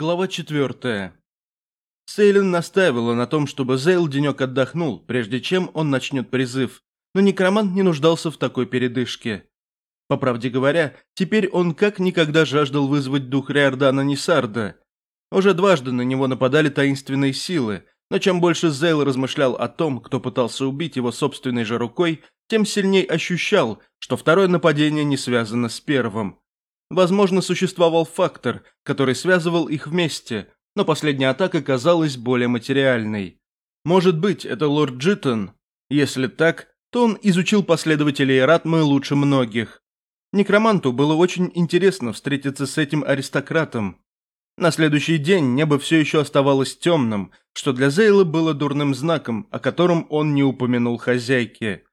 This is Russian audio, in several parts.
Глава 4. Сейлин настаивала на том, чтобы Зейл денек отдохнул, прежде чем он начнет призыв, но некромант не нуждался в такой передышке. По правде говоря, теперь он как никогда жаждал вызвать дух Риордана Нисарда. Уже дважды на него нападали таинственные силы, но чем больше Зейл размышлял о том, кто пытался убить его собственной же рукой, тем сильнее ощущал, что второе нападение не связано с первым. Возможно, существовал фактор, который связывал их вместе, но последняя атака казалась более материальной. Может быть, это лорд Джиттон? Если так, то он изучил последователей Ратмы лучше многих. Некроманту было очень интересно встретиться с этим аристократом. На следующий день небо все еще оставалось темным, что для Зейла было дурным знаком, о котором он не упомянул хозяйке.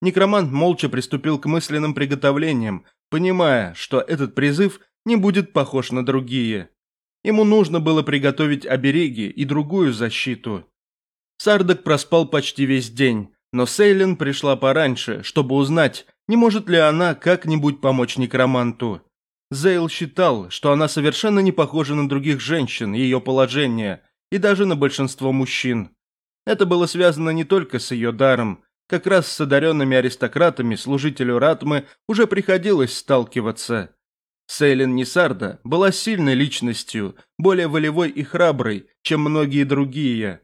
Некромант молча приступил к мысленным приготовлениям, понимая, что этот призыв не будет похож на другие. Ему нужно было приготовить обереги и другую защиту. Сардак проспал почти весь день, но Сейлин пришла пораньше, чтобы узнать, не может ли она как-нибудь помочь некроманту. Зейл считал, что она совершенно не похожа на других женщин, ее положение, и даже на большинство мужчин. Это было связано не только с ее даром, как раз с одаренными аристократами служителю Ратмы уже приходилось сталкиваться. Сейлин Нисарда была сильной личностью, более волевой и храброй, чем многие другие.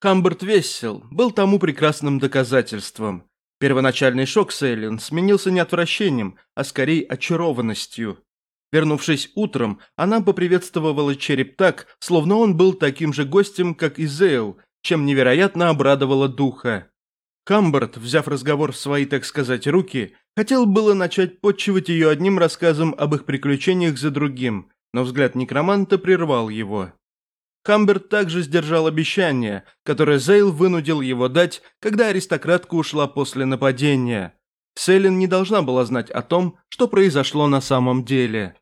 Хамберт Вессел был тому прекрасным доказательством. Первоначальный шок Сейлин сменился не отвращением, а скорее очарованностью. Вернувшись утром, она поприветствовала череп так, словно он был таким же гостем, как и Зейл, чем невероятно обрадовала духа. Камбард, взяв разговор в свои, так сказать, руки, хотел было начать подчивать ее одним рассказом об их приключениях за другим, но взгляд некроманта прервал его. Камберт также сдержал обещание, которое Зейл вынудил его дать, когда аристократка ушла после нападения. Селин не должна была знать о том, что произошло на самом деле.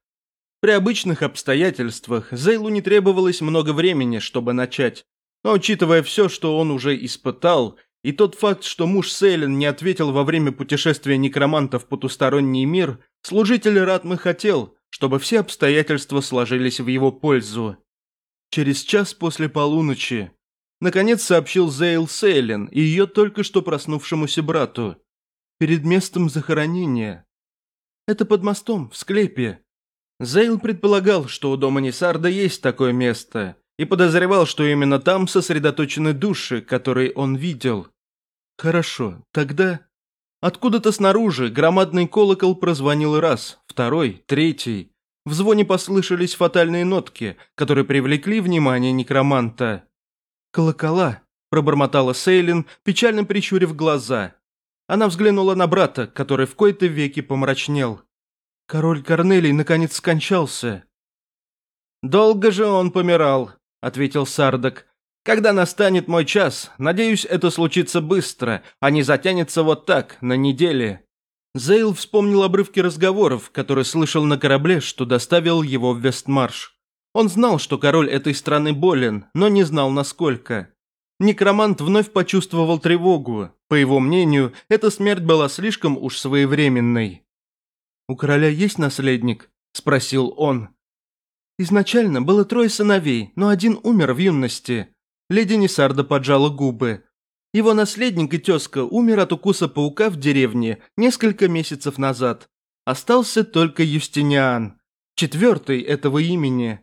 При обычных обстоятельствах Зейлу не требовалось много времени, чтобы начать, но учитывая все, что он уже испытал, и тот факт, что муж Сейлин не ответил во время путешествия некроманта в потусторонний мир, служитель Ратмы хотел, чтобы все обстоятельства сложились в его пользу. Через час после полуночи, наконец сообщил Зейл Сейлин и ее только что проснувшемуся брату. Перед местом захоронения. Это под мостом, в склепе. Зейл предполагал, что у дома Несарда есть такое место, и подозревал, что именно там сосредоточены души, которые он видел. Хорошо, тогда... Откуда-то снаружи громадный колокол прозвонил раз, второй, третий. В звоне послышались фатальные нотки, которые привлекли внимание некроманта. «Колокола», – пробормотала Сейлин, печально прищурив глаза. Она взглянула на брата, который в кои-то веки помрачнел. «Король Корнелий наконец скончался». «Долго же он помирал», — ответил Сардак. «Когда настанет мой час, надеюсь, это случится быстро, а не затянется вот так, на неделе». Зейл вспомнил обрывки разговоров, которые слышал на корабле, что доставил его в Вестмарш. Он знал, что король этой страны болен, но не знал насколько. Некромант вновь почувствовал тревогу. По его мнению, эта смерть была слишком уж своевременной. «У короля есть наследник?» – спросил он. Изначально было трое сыновей, но один умер в юности. Леди Несарда поджала губы. Его наследник и тезка умер от укуса паука в деревне несколько месяцев назад. Остался только Юстиниан, четвертый этого имени.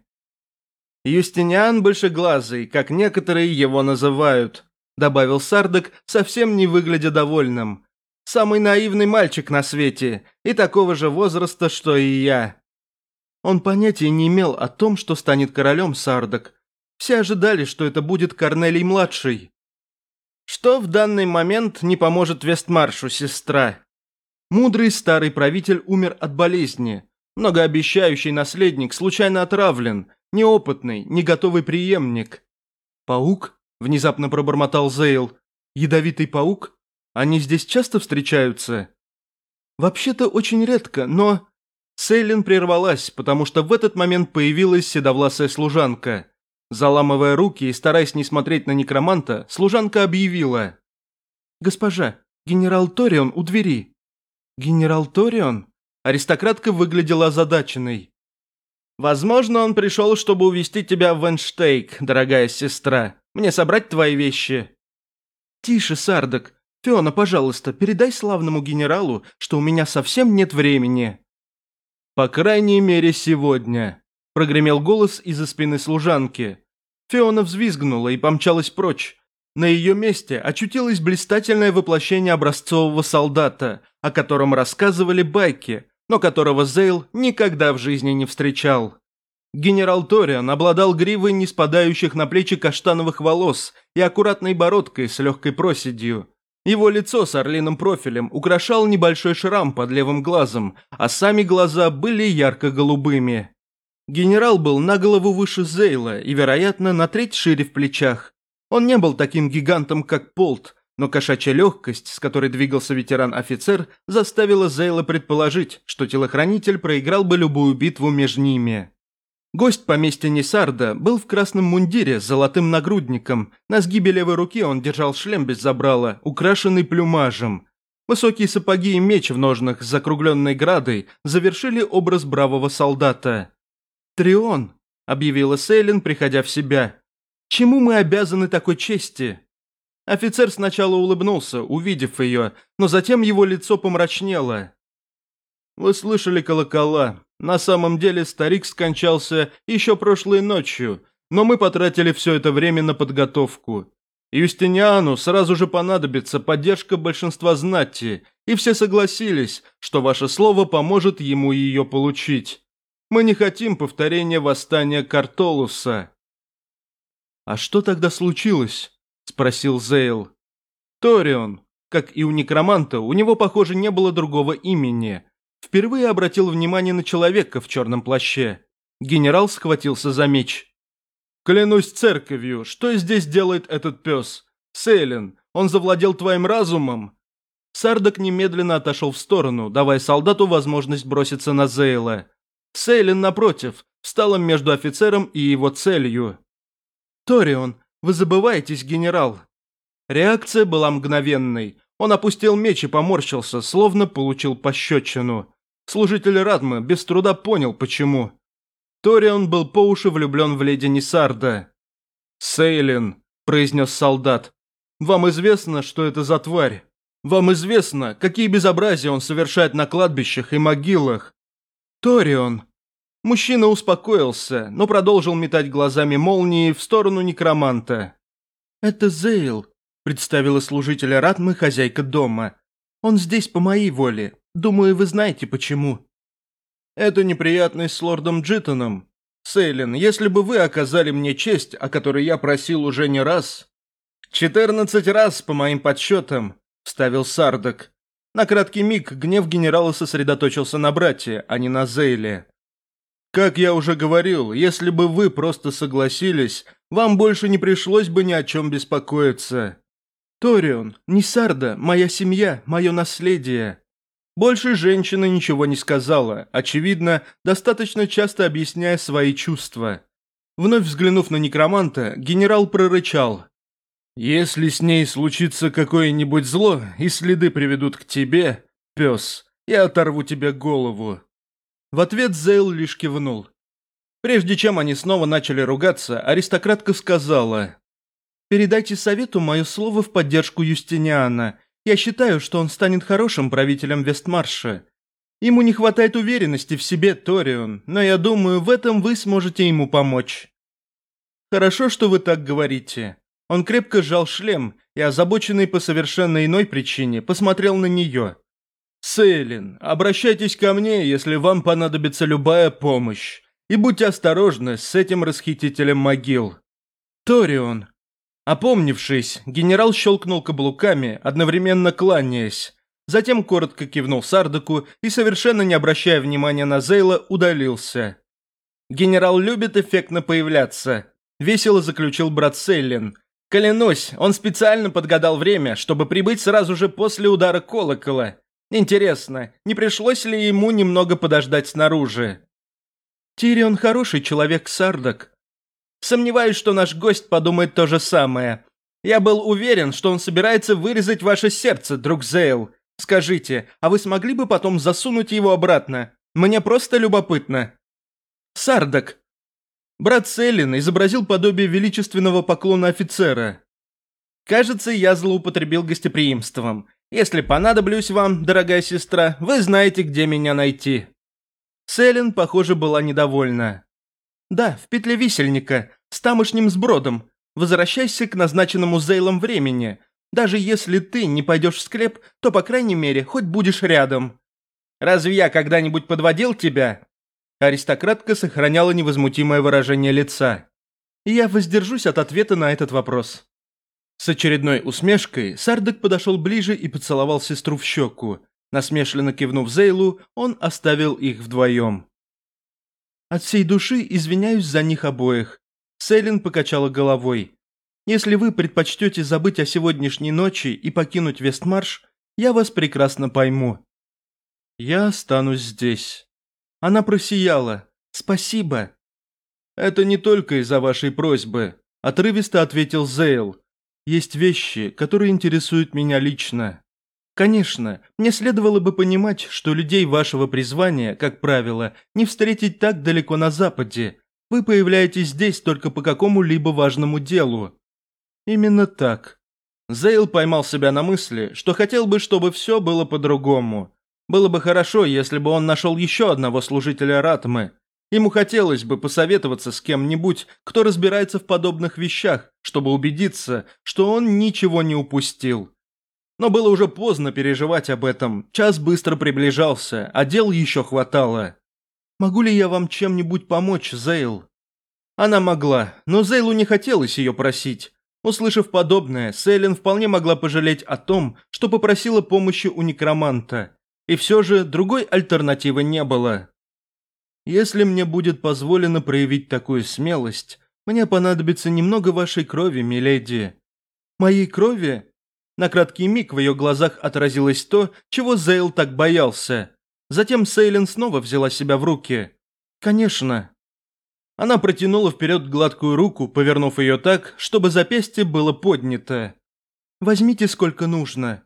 «Юстиниан Большеглазый, как некоторые его называют», добавил Сардак, совсем не выглядя довольным. «Самый наивный мальчик на свете, и такого же возраста, что и я. Он понятия не имел о том, что станет королем Сардак. Все ожидали, что это будет Корнелий-младший. Что в данный момент не поможет Вестмаршу, сестра? Мудрый старый правитель умер от болезни. Многообещающий наследник случайно отравлен. Неопытный, не готовый преемник. Паук? Внезапно пробормотал Зейл. Ядовитый паук? Они здесь часто встречаются? Вообще-то очень редко, но... Сейлин прервалась, потому что в этот момент появилась седовласая служанка. Заламывая руки и стараясь не смотреть на некроманта, служанка объявила. «Госпожа, генерал Торион у двери». «Генерал Торион?» Аристократка выглядела озадаченной. «Возможно, он пришел, чтобы увести тебя в Энштейк, дорогая сестра. Мне собрать твои вещи». «Тише, Сардак. Фиона, пожалуйста, передай славному генералу, что у меня совсем нет времени». «По крайней мере, сегодня», – прогремел голос из-за спины служанки. Фиона взвизгнула и помчалась прочь. На ее месте очутилось блистательное воплощение образцового солдата, о котором рассказывали байки, но которого Зейл никогда в жизни не встречал. Генерал Ториан обладал гривой не спадающих на плечи каштановых волос и аккуратной бородкой с легкой проседью. Его лицо с орлиным профилем украшал небольшой шрам под левым глазом, а сами глаза были ярко-голубыми. Генерал был на голову выше Зейла и, вероятно, на треть шире в плечах. Он не был таким гигантом, как Полт, но кошачья легкость, с которой двигался ветеран-офицер, заставила Зейла предположить, что телохранитель проиграл бы любую битву между ними. Гость поместья Несарда был в красном мундире с золотым нагрудником. На сгибе левой руки он держал шлем без забрала, украшенный плюмажем. Высокие сапоги и меч в ножнах с закругленной градой завершили образ бравого солдата. «Трион», — объявила Сейлин, приходя в себя. «Чему мы обязаны такой чести?» Офицер сначала улыбнулся, увидев ее, но затем его лицо помрачнело. Вы слышали колокола. На самом деле старик скончался еще прошлой ночью, но мы потратили все это время на подготовку. Юстиниану сразу же понадобится поддержка большинства знати, и все согласились, что ваше слово поможет ему ее получить. Мы не хотим повторения восстания Картолуса». «А что тогда случилось?» – спросил Зейл. «Торион. Как и у некроманта, у него, похоже, не было другого имени впервые обратил внимание на человека в черном плаще. Генерал схватился за меч. «Клянусь церковью, что здесь делает этот пес? Сейлин, он завладел твоим разумом?» Сардак немедленно отошел в сторону, давая солдату возможность броситься на Зейла. Сейлин, напротив, встала между офицером и его целью. «Торион, вы забываетесь, генерал!» Реакция была мгновенной. Он опустил меч и поморщился, словно получил пощечину. Служитель Радмы без труда понял, почему. Торион был по уши влюблен в леди Нисарда. «Сейлин», – произнес солдат, – «вам известно, что это за тварь. Вам известно, какие безобразия он совершает на кладбищах и могилах». «Торион». Мужчина успокоился, но продолжил метать глазами молнии в сторону некроманта. «Это Зейл», – представила служителя Ратмы хозяйка дома. «Он здесь по моей воле, Думаю, вы знаете почему. Это неприятность с лордом Джитоном. Сейлин, если бы вы оказали мне честь, о которой я просил уже не раз... Четырнадцать раз, по моим подсчетам, вставил Сардак. На краткий миг гнев генерала сосредоточился на брате, а не на Зейле. Как я уже говорил, если бы вы просто согласились, вам больше не пришлось бы ни о чем беспокоиться. Торион, не Сарда, моя семья, мое наследие. Больше женщина ничего не сказала, очевидно, достаточно часто объясняя свои чувства. Вновь взглянув на некроманта, генерал прорычал. «Если с ней случится какое-нибудь зло, и следы приведут к тебе, пес, я оторву тебе голову». В ответ Зейл лишь кивнул. Прежде чем они снова начали ругаться, аристократка сказала. «Передайте совету мое слово в поддержку Юстиниана. Я считаю, что он станет хорошим правителем Вестмарша. Ему не хватает уверенности в себе, Торион, но я думаю, в этом вы сможете ему помочь. Хорошо, что вы так говорите. Он крепко сжал шлем и, озабоченный по совершенно иной причине, посмотрел на нее. «Сейлин, обращайтесь ко мне, если вам понадобится любая помощь. И будьте осторожны с этим расхитителем могил». «Торион», Опомнившись, генерал щелкнул каблуками, одновременно кланяясь. Затем коротко кивнул Сардаку и, совершенно не обращая внимания на Зейла, удалился. «Генерал любит эффектно появляться», – весело заключил брат Сейлин. «Клянусь, он специально подгадал время, чтобы прибыть сразу же после удара колокола. Интересно, не пришлось ли ему немного подождать снаружи?» «Тирион хороший человек, Сардак», Сомневаюсь, что наш гость подумает то же самое. Я был уверен, что он собирается вырезать ваше сердце, друг Зейл. Скажите, а вы смогли бы потом засунуть его обратно? Мне просто любопытно. Сардак. Брат Селин изобразил подобие величественного поклона офицера. Кажется, я злоупотребил гостеприимством. Если понадоблюсь вам, дорогая сестра, вы знаете, где меня найти. Селин, похоже, была недовольна. «Да, в петле висельника, с тамошним сбродом. Возвращайся к назначенному Зейлом времени. Даже если ты не пойдешь в склеп, то, по крайней мере, хоть будешь рядом». «Разве я когда-нибудь подводил тебя?» Аристократка сохраняла невозмутимое выражение лица. «Я воздержусь от ответа на этот вопрос». С очередной усмешкой Сардак подошел ближе и поцеловал сестру в щеку. Насмешленно кивнув Зейлу, он оставил их вдвоем. От всей души извиняюсь за них обоих. Селин покачала головой. Если вы предпочтете забыть о сегодняшней ночи и покинуть Вестмарш, я вас прекрасно пойму. Я останусь здесь. Она просияла. Спасибо. Это не только из-за вашей просьбы, отрывисто ответил Зейл. Есть вещи, которые интересуют меня лично. Конечно, мне следовало бы понимать, что людей вашего призвания, как правило, не встретить так далеко на Западе. Вы появляетесь здесь только по какому-либо важному делу. Именно так. Зейл поймал себя на мысли, что хотел бы, чтобы все было по-другому. Было бы хорошо, если бы он нашел еще одного служителя Ратмы. Ему хотелось бы посоветоваться с кем-нибудь, кто разбирается в подобных вещах, чтобы убедиться, что он ничего не упустил. Но было уже поздно переживать об этом. Час быстро приближался, а дел еще хватало. «Могу ли я вам чем-нибудь помочь, Зейл?» Она могла, но Зейлу не хотелось ее просить. Услышав подобное, Сейлин вполне могла пожалеть о том, что попросила помощи у некроманта. И все же другой альтернативы не было. «Если мне будет позволено проявить такую смелость, мне понадобится немного вашей крови, миледи». «Моей крови?» На краткий миг в ее глазах отразилось то, чего Зейл так боялся. Затем Сейлин снова взяла себя в руки. «Конечно». Она протянула вперед гладкую руку, повернув ее так, чтобы запястье было поднято. «Возьмите сколько нужно».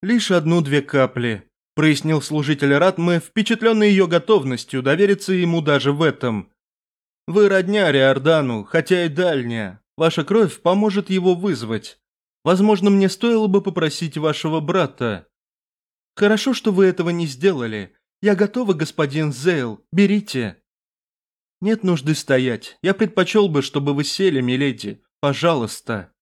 «Лишь одну-две капли», – прояснил служитель Ратмы, впечатленный ее готовностью довериться ему даже в этом. «Вы родня Риордану, хотя и дальняя. Ваша кровь поможет его вызвать. Возможно, мне стоило бы попросить вашего брата». «Хорошо, что вы этого не сделали. Я готова, господин Зейл. Берите». «Нет нужды стоять. Я предпочел бы, чтобы вы сели, миледи. Пожалуйста».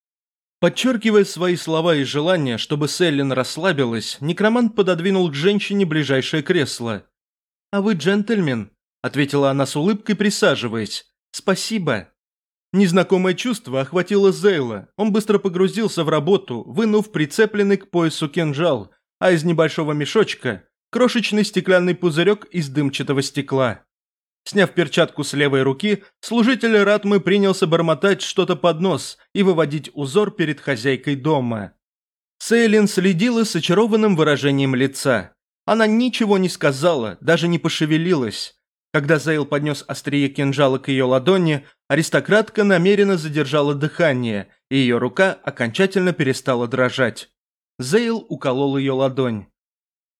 Подчеркивая свои слова и желание, чтобы Селлин расслабилась, некромант пододвинул к женщине ближайшее кресло. «А вы джентльмен?» – ответила она с улыбкой, присаживаясь. «Спасибо». Незнакомое чувство охватило Зейла. Он быстро погрузился в работу, вынув прицепленный к поясу кинжал, а из небольшого мешочка – крошечный стеклянный пузырек из дымчатого стекла. Сняв перчатку с левой руки, служитель Ратмы принялся бормотать что-то под нос и выводить узор перед хозяйкой дома. Сейлин следила с очарованным выражением лица. Она ничего не сказала, даже не пошевелилась. Когда Зейл поднес острие кинжала к ее ладони, аристократка намеренно задержала дыхание, и ее рука окончательно перестала дрожать. Зейл уколол ее ладонь.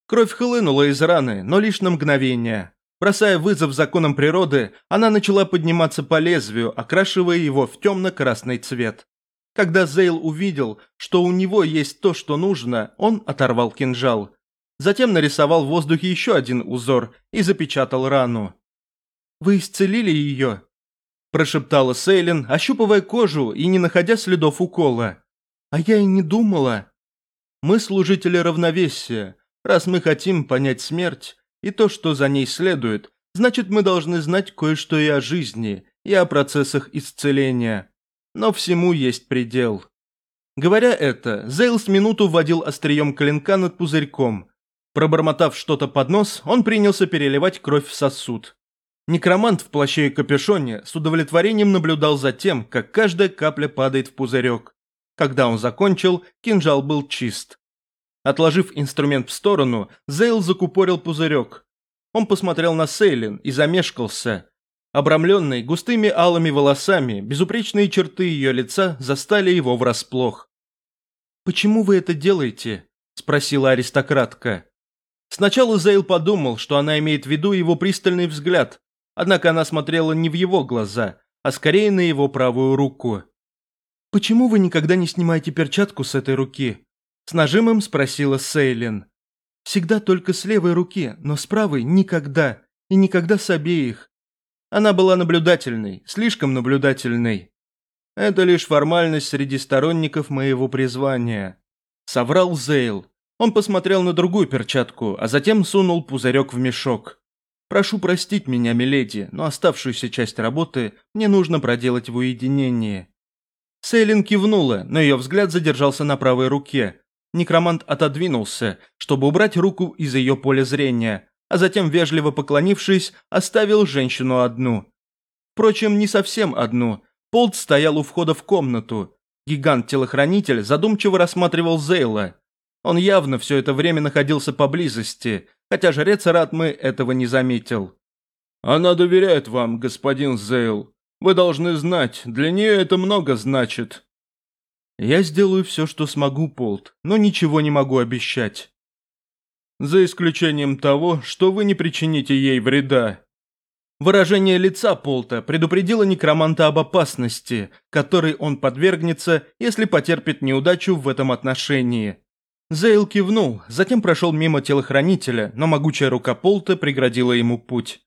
Кровь хлынула из раны, но лишь на мгновение. Бросая вызов законам природы, она начала подниматься по лезвию, окрашивая его в темно-красный цвет. Когда Зейл увидел, что у него есть то, что нужно, он оторвал кинжал затем нарисовал в воздухе еще один узор и запечатал рану. «Вы исцелили ее?» – прошептала Сейлин, ощупывая кожу и не находя следов укола. «А я и не думала. Мы служители равновесия. Раз мы хотим понять смерть и то, что за ней следует, значит мы должны знать кое-что и о жизни, и о процессах исцеления. Но всему есть предел». Говоря это, Зейл с минуту водил острием клинка над пузырьком, Пробормотав что-то под нос, он принялся переливать кровь в сосуд. Некромант в плаще и капюшоне с удовлетворением наблюдал за тем, как каждая капля падает в пузырек. Когда он закончил, кинжал был чист. Отложив инструмент в сторону, Зейл закупорил пузырек. Он посмотрел на Сейлин и замешкался. Обрамленный густыми алыми волосами, безупречные черты ее лица застали его врасплох. «Почему вы это делаете?» – спросила аристократка. Сначала Зейл подумал, что она имеет в виду его пристальный взгляд, однако она смотрела не в его глаза, а скорее на его правую руку. «Почему вы никогда не снимаете перчатку с этой руки?» С нажимом спросила Сейлин. «Всегда только с левой руки, но с правой никогда, и никогда с обеих». Она была наблюдательной, слишком наблюдательной. «Это лишь формальность среди сторонников моего призвания», — соврал Зейл, он посмотрел на другую перчатку, а затем сунул пузырек в мешок. «Прошу простить меня, миледи, но оставшуюся часть работы мне нужно проделать в уединении». Сейлин кивнула, но ее взгляд задержался на правой руке. Некромант отодвинулся, чтобы убрать руку из ее поля зрения, а затем, вежливо поклонившись, оставил женщину одну. Впрочем, не совсем одну. Полт стоял у входа в комнату. Гигант-телохранитель задумчиво рассматривал Зейла – он явно все это время находился поблизости, хотя жрец Ратмы этого не заметил. «Она доверяет вам, господин Зейл. Вы должны знать, для нее это много значит». «Я сделаю все, что смогу, Полт, но ничего не могу обещать». «За исключением того, что вы не причините ей вреда». Выражение лица Полта предупредило некроманта об опасности, которой он подвергнется, если потерпит неудачу в этом отношении. Зейл кивнул, затем прошел мимо телохранителя, но могучая рука Полта преградила ему путь.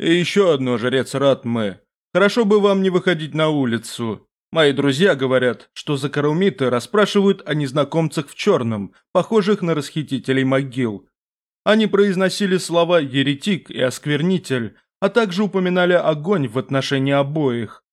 «И еще одно, жрец Ратме. Хорошо бы вам не выходить на улицу. Мои друзья говорят, что закарумиты расспрашивают о незнакомцах в черном, похожих на расхитителей могил. Они произносили слова «еретик» и «осквернитель», а также упоминали огонь в отношении обоих.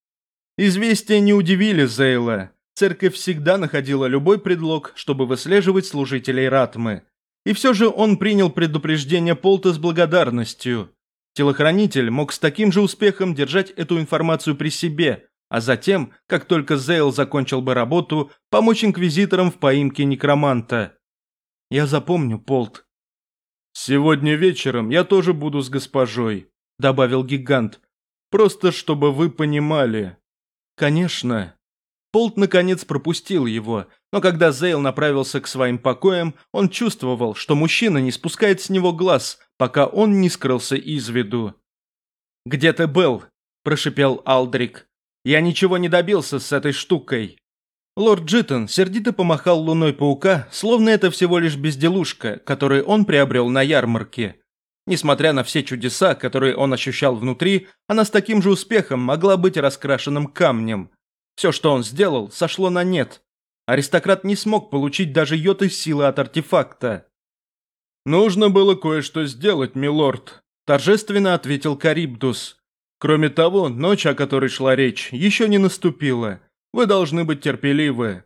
Известия не удивили Зейла, Церковь всегда находила любой предлог, чтобы выслеживать служителей Ратмы. И все же он принял предупреждение Полта с благодарностью. Телохранитель мог с таким же успехом держать эту информацию при себе, а затем, как только Зейл закончил бы работу, помочь инквизиторам в поимке некроманта. «Я запомню, Полт». «Сегодня вечером я тоже буду с госпожой», — добавил гигант. «Просто чтобы вы понимали». «Конечно», Полт, наконец, пропустил его, но когда Зейл направился к своим покоям, он чувствовал, что мужчина не спускает с него глаз, пока он не скрылся из виду. «Где ты был?» – прошипел Алдрик. «Я ничего не добился с этой штукой». Лорд Джиттон сердито помахал луной паука, словно это всего лишь безделушка, которую он приобрел на ярмарке. Несмотря на все чудеса, которые он ощущал внутри, она с таким же успехом могла быть раскрашенным камнем – все, что он сделал, сошло на нет. Аристократ не смог получить даже йоты силы от артефакта. «Нужно было кое-что сделать, милорд», – торжественно ответил Карибдус. «Кроме того, ночь, о которой шла речь, еще не наступила. Вы должны быть терпеливы».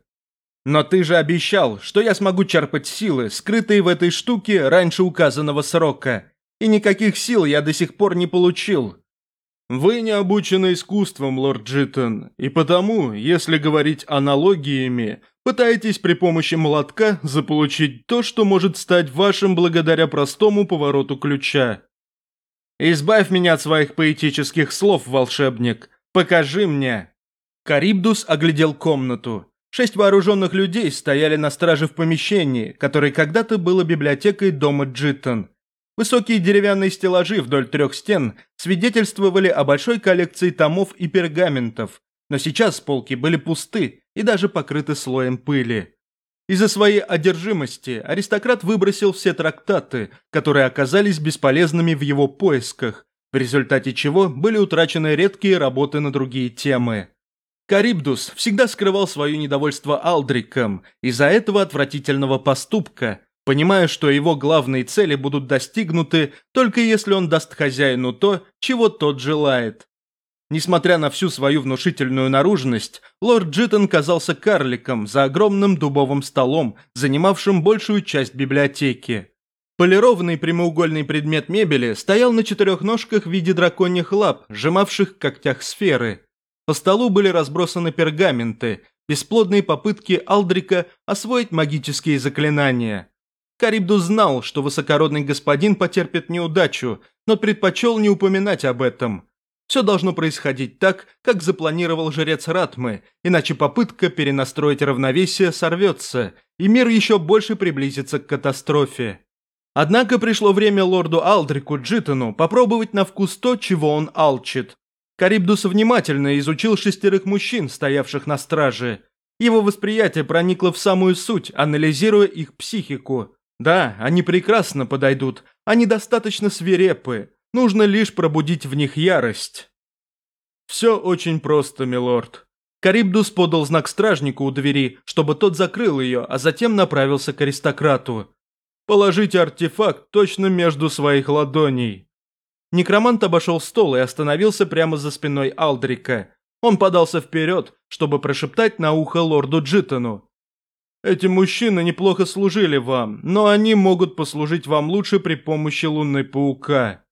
«Но ты же обещал, что я смогу черпать силы, скрытые в этой штуке раньше указанного срока. И никаких сил я до сих пор не получил», вы не обучены искусством, лорд Джиттон, и потому, если говорить аналогиями, пытаетесь при помощи молотка заполучить то, что может стать вашим благодаря простому повороту ключа. Избавь меня от своих поэтических слов, волшебник. Покажи мне. Карибдус оглядел комнату. Шесть вооруженных людей стояли на страже в помещении, которое когда-то было библиотекой дома Джиттон. Высокие деревянные стеллажи вдоль трех стен свидетельствовали о большой коллекции томов и пергаментов, но сейчас полки были пусты и даже покрыты слоем пыли. Из-за своей одержимости аристократ выбросил все трактаты, которые оказались бесполезными в его поисках, в результате чего были утрачены редкие работы на другие темы. Карибдус всегда скрывал свое недовольство Алдриком из-за этого отвратительного поступка – понимая, что его главные цели будут достигнуты только если он даст хозяину то, чего тот желает. Несмотря на всю свою внушительную наружность, лорд Джиттон казался карликом за огромным дубовым столом, занимавшим большую часть библиотеки. Полированный прямоугольный предмет мебели стоял на четырех ножках в виде драконьих лап, сжимавших когтях сферы. По столу были разбросаны пергаменты, бесплодные попытки Алдрика освоить магические заклинания. Карибду знал, что высокородный господин потерпит неудачу, но предпочел не упоминать об этом. Все должно происходить так, как запланировал жрец Ратмы, иначе попытка перенастроить равновесие сорвется, и мир еще больше приблизится к катастрофе. Однако пришло время лорду Алдрику Джитону попробовать на вкус то, чего он алчит. Карибдус внимательно изучил шестерых мужчин, стоявших на страже. Его восприятие проникло в самую суть, анализируя их психику. Да, они прекрасно подойдут, они достаточно свирепы, нужно лишь пробудить в них ярость. Все очень просто, милорд. Карибдус подал знак стражнику у двери, чтобы тот закрыл ее, а затем направился к аристократу. «Положите артефакт точно между своих ладоней». Некромант обошел стол и остановился прямо за спиной Алдрика. Он подался вперед, чтобы прошептать на ухо лорду Джитону. Эти мужчины неплохо служили вам, но они могут послужить вам лучше при помощи лунной паука».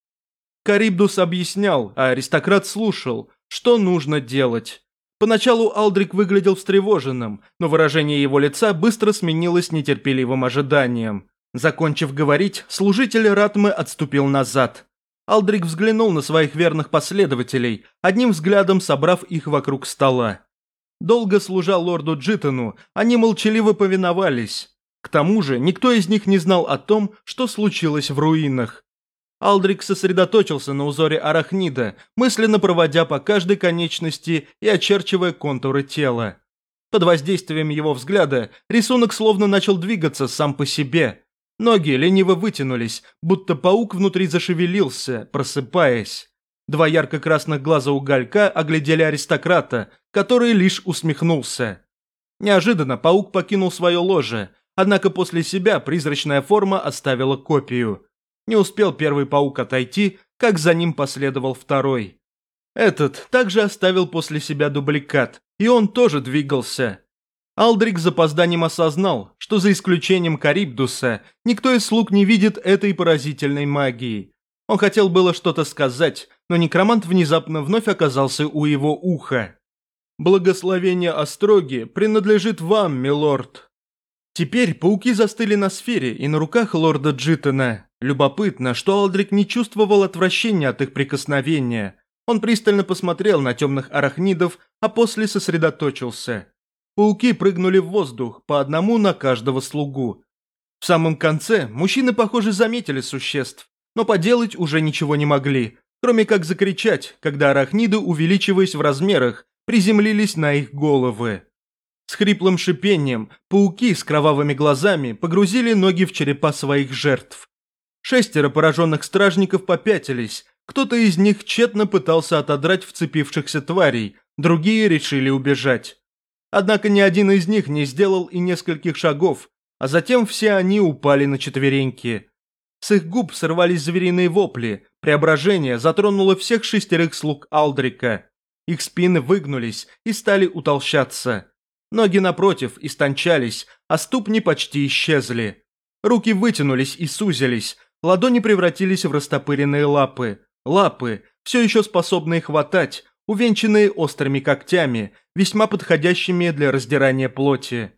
Карибдус объяснял, а аристократ слушал, что нужно делать. Поначалу Алдрик выглядел встревоженным, но выражение его лица быстро сменилось нетерпеливым ожиданием. Закончив говорить, служитель Ратмы отступил назад. Алдрик взглянул на своих верных последователей, одним взглядом собрав их вокруг стола. Долго служа лорду Джитону, они молчаливо повиновались. К тому же никто из них не знал о том, что случилось в руинах. Алдрик сосредоточился на узоре арахнида, мысленно проводя по каждой конечности и очерчивая контуры тела. Под воздействием его взгляда рисунок словно начал двигаться сам по себе. Ноги лениво вытянулись, будто паук внутри зашевелился, просыпаясь. Два ярко-красных глаза у Галька оглядели аристократа, который лишь усмехнулся. Неожиданно паук покинул свое ложе, однако после себя призрачная форма оставила копию. Не успел первый паук отойти, как за ним последовал второй. Этот также оставил после себя дубликат, и он тоже двигался. Алдрик с запозданием осознал, что за исключением Карибдуса никто из слуг не видит этой поразительной магии – он хотел было что-то сказать, но некромант внезапно вновь оказался у его уха. «Благословение Остроги принадлежит вам, милорд». Теперь пауки застыли на сфере и на руках лорда Джитона. Любопытно, что Алдрик не чувствовал отвращения от их прикосновения. Он пристально посмотрел на темных арахнидов, а после сосредоточился. Пауки прыгнули в воздух, по одному на каждого слугу. В самом конце мужчины, похоже, заметили существ, но поделать уже ничего не могли, кроме как закричать, когда арахниды, увеличиваясь в размерах, приземлились на их головы. С хриплым шипением пауки с кровавыми глазами погрузили ноги в черепа своих жертв. Шестеро пораженных стражников попятились, кто-то из них тщетно пытался отодрать вцепившихся тварей, другие решили убежать. Однако ни один из них не сделал и нескольких шагов, а затем все они упали на четвереньки. С их губ сорвались звериные вопли. Преображение затронуло всех шестерых слуг Алдрика. Их спины выгнулись и стали утолщаться. Ноги напротив истончались, а ступни почти исчезли. Руки вытянулись и сузились, ладони превратились в растопыренные лапы. Лапы, все еще способные хватать, увенчанные острыми когтями, весьма подходящими для раздирания плоти.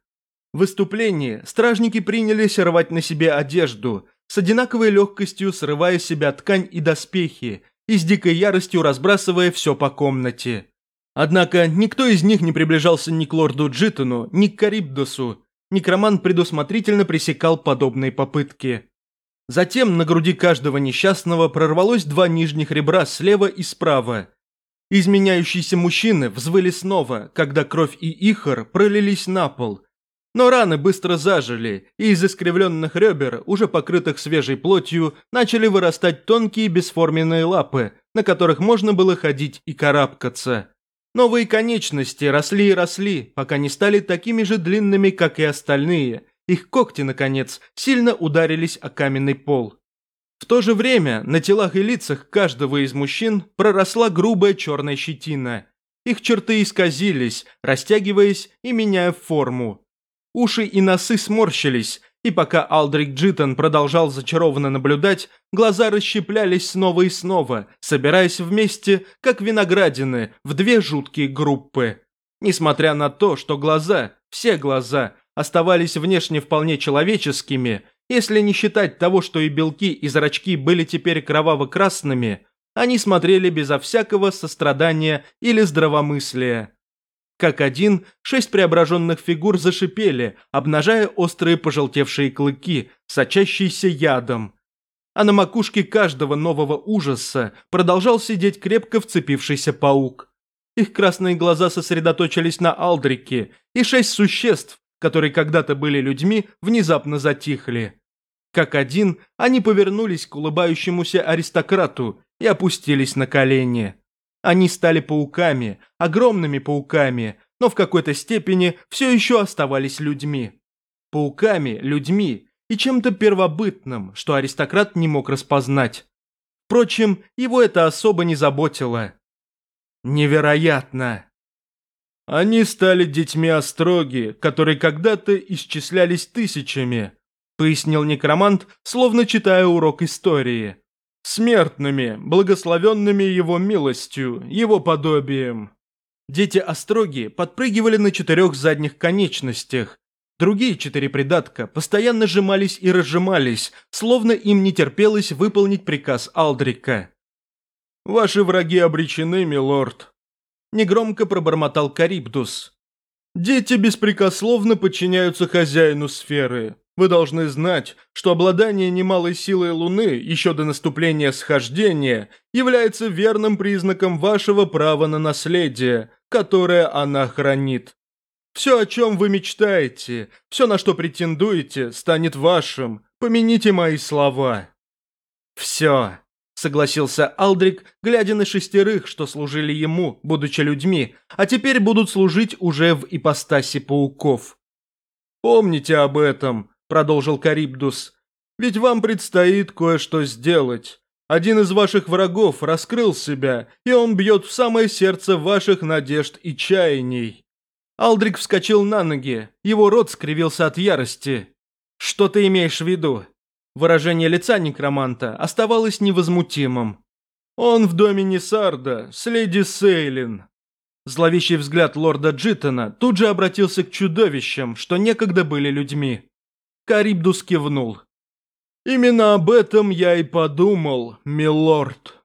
В выступлении стражники принялись рвать на себе одежду – с одинаковой легкостью срывая с себя ткань и доспехи и с дикой яростью разбрасывая все по комнате. Однако никто из них не приближался ни к лорду Джитону, ни к Карибдосу. Некроман предусмотрительно пресекал подобные попытки. Затем на груди каждого несчастного прорвалось два нижних ребра слева и справа. Изменяющиеся мужчины взвыли снова, когда кровь и ихор пролились на пол – но раны быстро зажили, и из искривленных ребер, уже покрытых свежей плотью, начали вырастать тонкие бесформенные лапы, на которых можно было ходить и карабкаться. Новые конечности росли и росли, пока не стали такими же длинными, как и остальные. Их когти, наконец, сильно ударились о каменный пол. В то же время на телах и лицах каждого из мужчин проросла грубая черная щетина. Их черты исказились, растягиваясь и меняя форму. Уши и носы сморщились, и пока Алдрик Джитон продолжал зачарованно наблюдать, глаза расщеплялись снова и снова, собираясь вместе, как виноградины, в две жуткие группы. Несмотря на то, что глаза, все глаза, оставались внешне вполне человеческими, если не считать того, что и белки, и зрачки были теперь кроваво-красными, они смотрели безо всякого сострадания или здравомыслия. Как один, шесть преображенных фигур зашипели, обнажая острые пожелтевшие клыки, сочащиеся ядом. А на макушке каждого нового ужаса продолжал сидеть крепко вцепившийся паук. Их красные глаза сосредоточились на Алдрике, и шесть существ, которые когда-то были людьми, внезапно затихли. Как один, они повернулись к улыбающемуся аристократу и опустились на колени. Они стали пауками, огромными пауками, но в какой-то степени все еще оставались людьми. Пауками, людьми и чем-то первобытным, что аристократ не мог распознать. Впрочем, его это особо не заботило. Невероятно! Они стали детьми Остроги, которые когда-то исчислялись тысячами, пояснил некромант, словно читая урок истории смертными, благословенными его милостью, его подобием. Дети Остроги подпрыгивали на четырех задних конечностях. Другие четыре придатка постоянно сжимались и разжимались, словно им не терпелось выполнить приказ Алдрика. «Ваши враги обречены, милорд», – негромко пробормотал Карибдус. «Дети беспрекословно подчиняются хозяину сферы, вы должны знать, что обладание немалой силой Луны еще до наступления схождения является верным признаком вашего права на наследие, которое она хранит. Все, о чем вы мечтаете, все, на что претендуете, станет вашим. Помяните мои слова». «Все», — согласился Алдрик, глядя на шестерых, что служили ему, будучи людьми, а теперь будут служить уже в ипостаси пауков. «Помните об этом», продолжил Карибдус. «Ведь вам предстоит кое-что сделать. Один из ваших врагов раскрыл себя, и он бьет в самое сердце ваших надежд и чаяний». Алдрик вскочил на ноги, его рот скривился от ярости. «Что ты имеешь в виду?» Выражение лица некроманта оставалось невозмутимым. «Он в доме Несарда, с леди Сейлин». Зловещий взгляд лорда Джиттона тут же обратился к чудовищам, что некогда были людьми. Карибдус кивнул. «Именно об этом я и подумал, милорд».